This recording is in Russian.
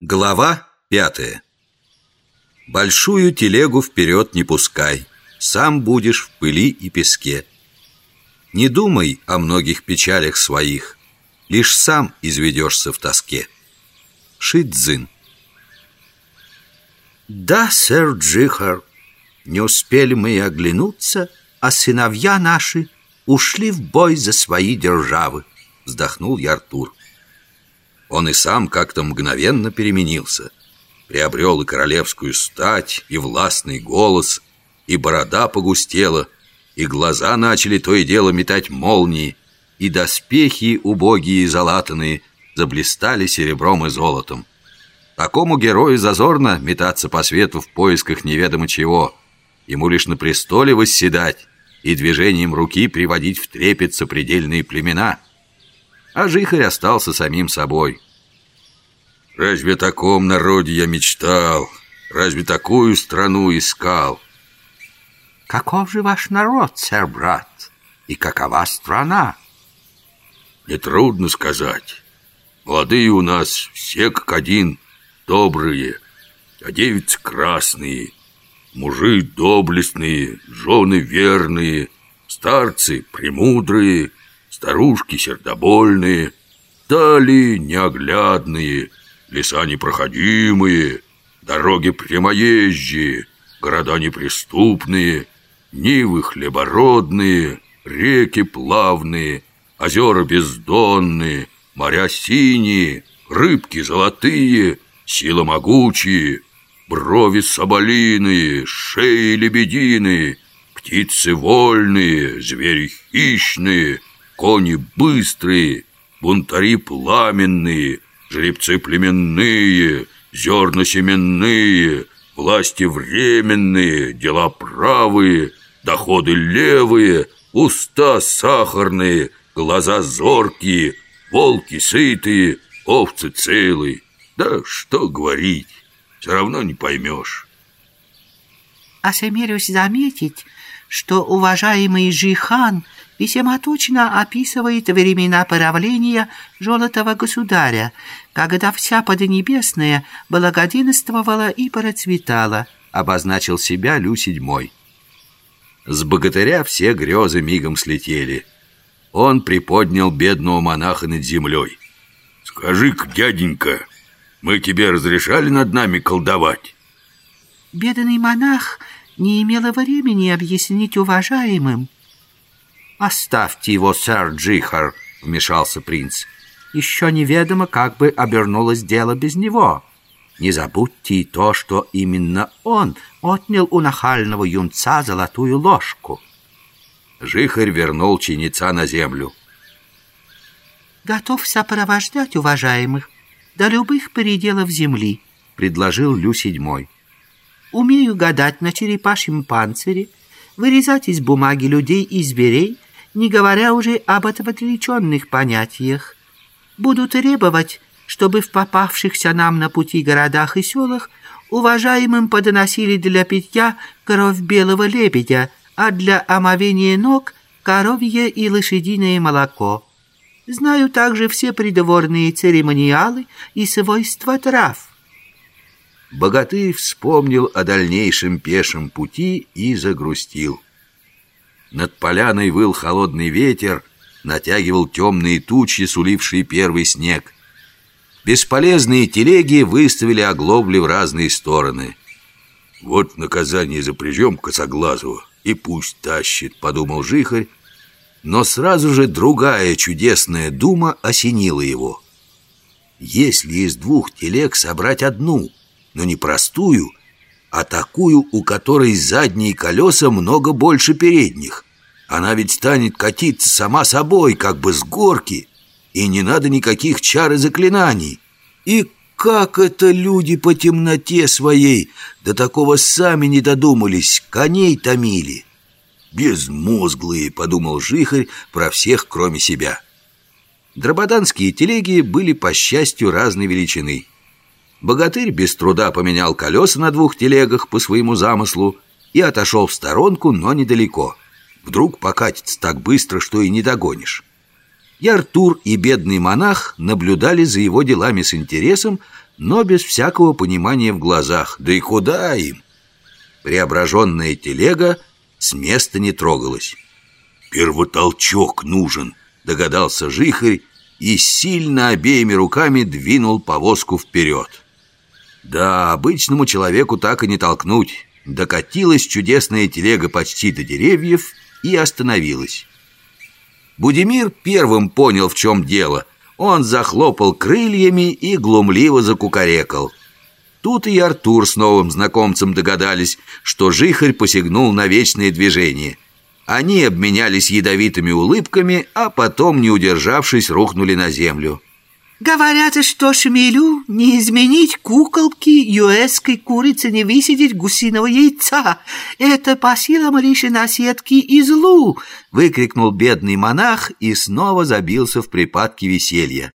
Глава пятая. Большую телегу вперед не пускай Сам будешь в пыли и песке. Не думай о многих печалях своих Лишь сам изведешься в тоске. Шидзин Да, сэр Джихар, не успели мы оглянуться, а сыновья наши ушли в бой за свои державы, вздохнул Яртур. Он и сам как-то мгновенно переменился. Приобрел и королевскую стать, и властный голос, и борода погустела, и глаза начали то и дело метать молнии, и доспехи, убогие и залатанные, заблистали серебром и золотом. Такому герою зазорно метаться по свету в поисках неведомо чего. Ему лишь на престоле восседать и движением руки приводить в трепет сопредельные племена – а Жихарь остался самим собой. Разве о таком народе я мечтал? Разве такую страну искал? Каков же ваш народ, сэр, брат? И какова страна? Нетрудно сказать. Молодые у нас все как один добрые, а девицы красные, мужи доблестные, жены верные, старцы премудрые, Старушки сердобольные, дали неоглядные, леса непроходимые, дороги прямоезжие, города неприступные, нивы хлебородные, реки плавные, озера бездонные, моря синие, рыбки золотые, сила могучие, брови соболиные, шеи лебединые, птицы вольные, звери хищные, Кони быстрые, бунтари пламенные, Жеребцы племенные, зерна семенные, Власти временные, дела правые, Доходы левые, уста сахарные, Глаза зоркие, волки сытые, Овцы целые. Да что говорить, все равно не поймешь. Осмелюсь заметить, что уважаемый Жихан – весьма точно описывает времена правления Желтого Государя, когда вся Поднебесная благоденствовала и процветала, обозначил себя Лю седьмой. С богатыря все грезы мигом слетели. Он приподнял бедного монаха над землей. «Скажи-ка, дяденька, мы тебе разрешали над нами колдовать?» Бедный монах не имел времени объяснить уважаемым, «Оставьте его, сэр Джихар», — вмешался принц. «Еще неведомо, как бы обернулось дело без него. Не забудьте и то, что именно он отнял у нахального юнца золотую ложку». Жихарь вернул чиница на землю. «Готов сопровождать уважаемых до любых пределов земли», — предложил Лю седьмой. «Умею гадать на черепашьем панцире, вырезать из бумаги людей и зверей — не говоря уже об отвлеченных понятиях. Буду требовать, чтобы в попавшихся нам на пути городах и селах уважаемым подносили для питья кровь белого лебедя, а для омовения ног — коровье и лошадиное молоко. Знаю также все придворные церемониалы и свойства трав. Богатырь вспомнил о дальнейшем пешем пути и загрустил. Над поляной выл холодный ветер, натягивал темные тучи, сулившие первый снег. Бесполезные телеги выставили оглобли в разные стороны. «Вот наказание запряжем косоглазого, и пусть тащит», — подумал Жихарь. Но сразу же другая чудесная дума осенила его. Если из двух телег собрать одну, но не простую, а такую, у которой задние колеса много больше передних. Она ведь станет катиться сама собой, как бы с горки, и не надо никаких чар и заклинаний. И как это люди по темноте своей до такого сами не додумались, коней томили? Безмозглые, подумал Жихарь про всех, кроме себя. Драбаданские телеги были, по счастью, разной величины – Богатырь без труда поменял колеса на двух телегах по своему замыслу и отошел в сторонку, но недалеко. Вдруг покатится так быстро, что и не догонишь. И Артур, и бедный монах наблюдали за его делами с интересом, но без всякого понимания в глазах. Да и куда им? Преображенная телега с места не трогалась. «Первотолчок нужен», — догадался Жихарь и сильно обеими руками двинул повозку вперед. Да, обычному человеку так и не толкнуть. Докатилась чудесная телега почти до деревьев и остановилась. Будимир первым понял, в чем дело. Он захлопал крыльями и глумливо закукарекал. Тут и Артур с новым знакомцем догадались, что Жихарь посягнул на вечное движение. Они обменялись ядовитыми улыбками, а потом, не удержавшись, рухнули на землю. Говорят, что шмелю не изменить куколки юэской курицы, не высидеть гусиного яйца. Это по силам лишь наседки и злу!» Выкрикнул бедный монах и снова забился в припадке веселья.